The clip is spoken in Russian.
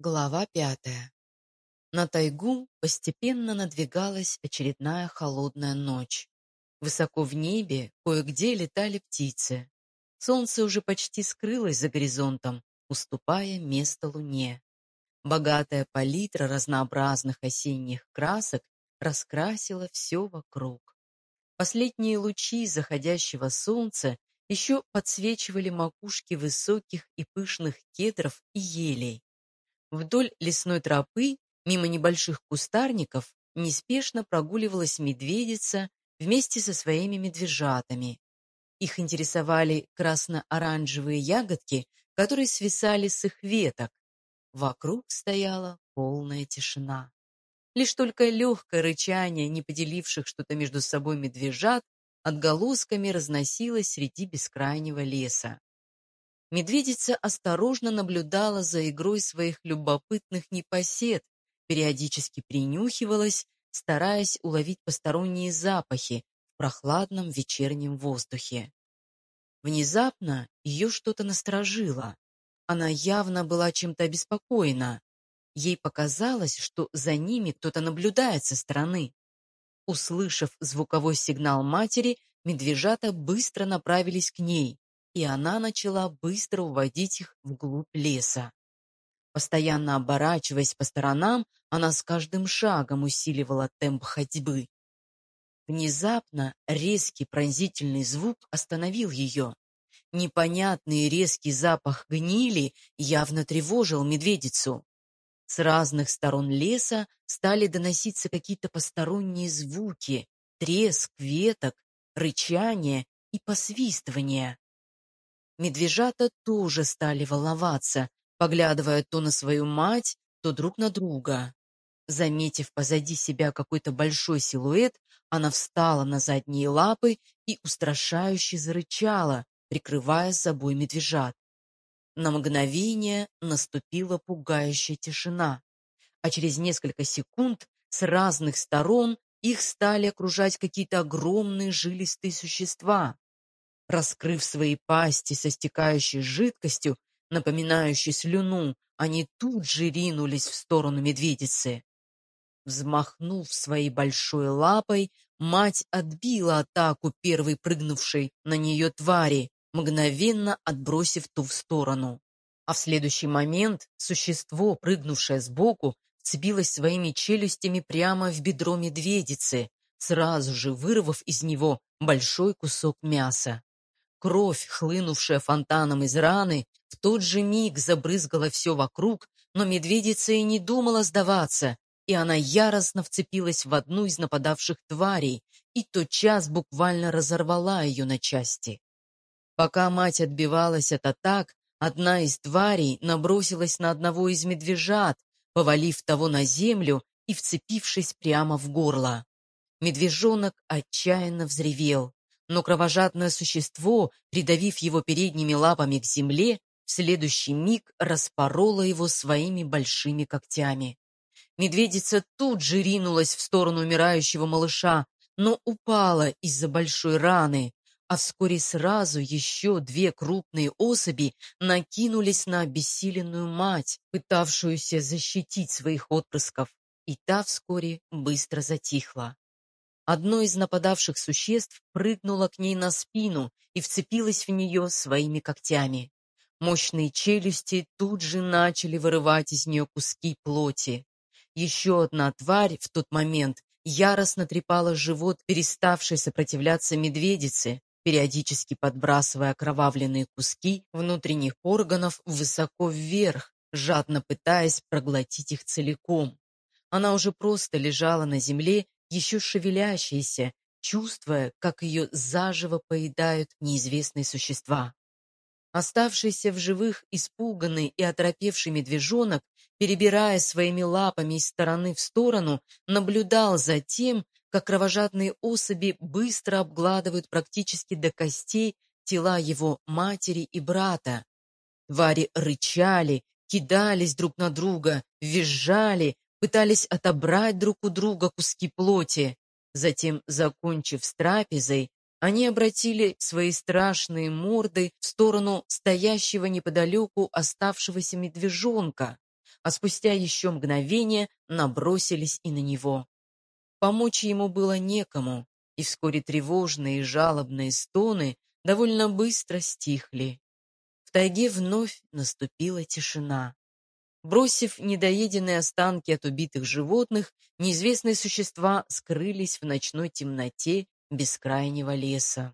Глава пятая. На тайгу постепенно надвигалась очередная холодная ночь. Высоко в небе кое-где летали птицы. Солнце уже почти скрылось за горизонтом, уступая место луне. Богатая палитра разнообразных осенних красок раскрасила все вокруг. Последние лучи заходящего солнца еще подсвечивали макушки высоких и пышных кедров и елей. Вдоль лесной тропы, мимо небольших кустарников, неспешно прогуливалась медведица вместе со своими медвежатами. Их интересовали красно-оранжевые ягодки, которые свисали с их веток. Вокруг стояла полная тишина. Лишь только легкое рычание не поделивших что-то между собой медвежат отголосками разносилось среди бескрайнего леса. Медведица осторожно наблюдала за игрой своих любопытных непосед, периодически принюхивалась, стараясь уловить посторонние запахи в прохладном вечернем воздухе. Внезапно ее что-то насторожило. Она явно была чем-то обеспокоена. Ей показалось, что за ними кто-то наблюдает со стороны. Услышав звуковой сигнал матери, медвежата быстро направились к ней и она начала быстро уводить их вглубь леса. Постоянно оборачиваясь по сторонам, она с каждым шагом усиливала темп ходьбы. Внезапно резкий пронзительный звук остановил ее. Непонятный резкий запах гнили явно тревожил медведицу. С разных сторон леса стали доноситься какие-то посторонние звуки, треск веток, рычание и посвистывание. Медвежата тоже стали волноваться, поглядывая то на свою мать, то друг на друга. Заметив позади себя какой-то большой силуэт, она встала на задние лапы и устрашающе зарычала, прикрывая собой медвежат. На мгновение наступила пугающая тишина, а через несколько секунд с разных сторон их стали окружать какие-то огромные жилистые существа. Раскрыв свои пасти со стекающей жидкостью, напоминающей слюну, они тут же ринулись в сторону медведицы. Взмахнув своей большой лапой, мать отбила атаку первой прыгнувшей на нее твари, мгновенно отбросив ту в сторону. А в следующий момент существо, прыгнувшее сбоку, вцепилось своими челюстями прямо в бедро медведицы, сразу же вырвав из него большой кусок мяса. Кровь, хлынувшая фонтаном из раны, в тот же миг забрызгала все вокруг, но медведица и не думала сдаваться, и она яростно вцепилась в одну из нападавших тварей и тотчас буквально разорвала ее на части. Пока мать отбивалась от атак, одна из тварей набросилась на одного из медвежат, повалив того на землю и вцепившись прямо в горло. Медвежонок отчаянно взревел но кровожадное существо, придавив его передними лапами к земле, в следующий миг распороло его своими большими когтями. Медведица тут же ринулась в сторону умирающего малыша, но упала из-за большой раны, а вскоре сразу еще две крупные особи накинулись на обессиленную мать, пытавшуюся защитить своих отпрысков, и та вскоре быстро затихла. Одно из нападавших существ прыгнуло к ней на спину и вцепилось в нее своими когтями. Мощные челюсти тут же начали вырывать из нее куски плоти. Еще одна тварь в тот момент яростно трепала живот переставшей сопротивляться медведицы, периодически подбрасывая окровавленные куски внутренних органов высоко вверх, жадно пытаясь проглотить их целиком. Она уже просто лежала на земле еще шевелящаяся, чувствуя, как ее заживо поедают неизвестные существа. Оставшийся в живых испуганный и оторопевший медвежонок, перебирая своими лапами из стороны в сторону, наблюдал за тем, как кровожадные особи быстро обгладывают практически до костей тела его матери и брата. Твари рычали, кидались друг на друга, визжали, пытались отобрать друг у друга куски плоти. Затем, закончив с трапезой, они обратили свои страшные морды в сторону стоящего неподалеку оставшегося медвежонка. а спустя еще мгновение набросились и на него. Помочь ему было некому, и вскоре тревожные и жалобные стоны довольно быстро стихли. В тайге вновь наступила тишина. Бросив недоеденные останки от убитых животных, неизвестные существа скрылись в ночной темноте бескрайнего леса.